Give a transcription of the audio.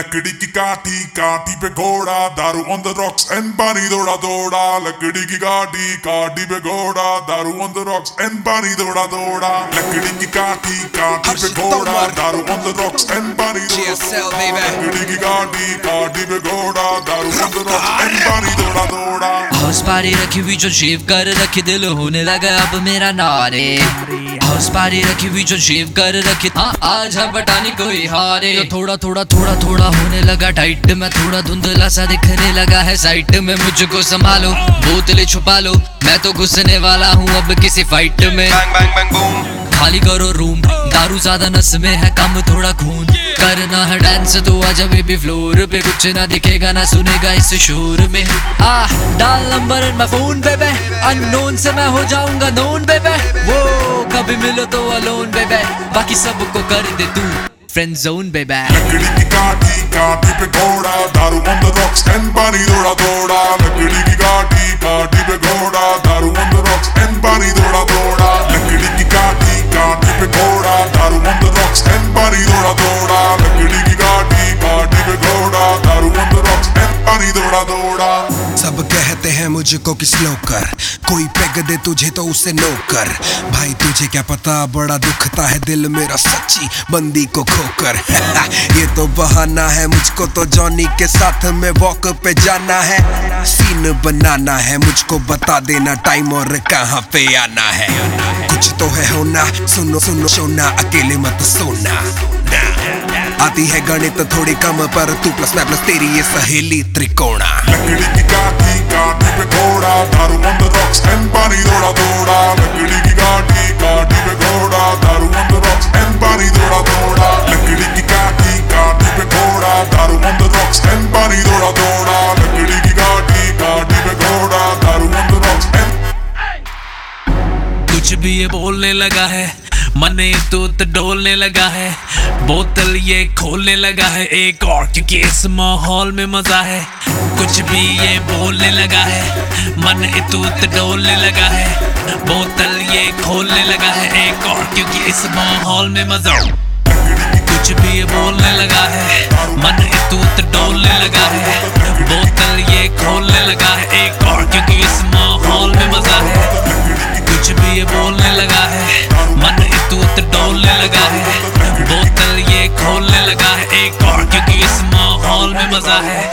लकड़ी की काठी काठी पे घोड़ा दारू ऑन द रॉक्स एंड पानी दौड़ा दौड़ा। लकड़ी की काठी काठी पे घोड़ा दारू ऑन द रॉक्स एंड पानी दौड़ा दौड़ा। लकड़ी की काठी काठी पे घोड़ा दारू ऑन द रॉक्स एंड पानी. लकड़ी की काठी काठी पे घोड़ा दारू ऑन द रॉक्स एंड पानी दौड़ा दौड़ा। हाउस पारी रखी हुई जो शेव कर रखी दिल होने लगा अब मेरा नारे। हाउस पारी रखी हुई जो शेव कर रखी। हाँ आज हम बटानी कोई हारे। तो थोड़ा थोड़ा थोड़ा थोड़ा होने लगा टाइट में थोड़ा धुंधला सा दिखने लगा है साइड में। मुझको संभालो बोतले छुपा लो। मैं तो घुसने वाला हूँ अब किसी फाइट में. खाली करो रूम दारू ज़्यादा नस में है कम थोड़ा खून। करना है डांस तो आजा बेबी फ्लोर पे कुछ ना दिखेगा, ना सुनेगा इस शोर में। आ डाल नंबर इन फ़ोन बेबे अननोन से मैं हो जाऊँगा नोन बेबे वो, कभी मिलो तो अलोन बेबे बाकी सबको कर दे तू। फ्रेंड जोन बेबे पानी दौड़ा दौड़ा। सब कहते हैं मुझको कि स्लो कर। कोई पेग दे तुझे तो उसे नो कर। भाई, तुझे क्या पता? बड़ा दुखता है दिल मेरा सच्ची बंदी को खोकर। ये तो बहाना है, मुझको तो जॉनी के साथ में वॉक पे जाना है। सीन बनाना है, मुझको बता देना टाइम और कहाँ पे आना है। कुछ तो है होना, सुनो सुनो, सोना, अकेले मत सोना। आती है गणित थोड़ी कम पर तू प्लस मैं प्लस तेरी ये सहेली त्रिकोणा। लकड़ी की काठी काठी पे घोड़ा दारू ऑन द रॉक्स एंड पानी दौड़ा दौड़ा लकड़ी की काठी काठी पे घोड़ा दारू ऑन द रॉक्स एंड पानी दौड़ा दौड़ा लकड़ी की काठी काठी पे घोड़ा दारू ऑन द रॉक्स एंड पानी दौड़ा दौड़ा लकड़ी की काठी काठी पे घोड़ा दारू ऑन द रॉक्स एंड कुछ भी ये बोलने लगा है मन तो डोलने लगा है, बोतल ये खोलने लगा है, एक और क्योंकि इस माहौल में मज़ा है। कुछ भी ये बोलने लगा है, मन तो डोलने लगा है, बोतल ये खोलने लगा है, एक और क्योंकि इस माहौल में मज़ा कुछ भी ये बोलने लगा है, मन तूत डोलने लगा है, बोतल ये खोलने लगा है, एक और क्योंकि इस माहौल में मज़ा है। कुछ भी ये बोलने लगा है तूत डोलने लगा है। बोतल ये खोलने लगा है। एक और, क्योंकि इस माहौल में मज़ा है।